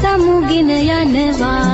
සමුගෙන යනවා.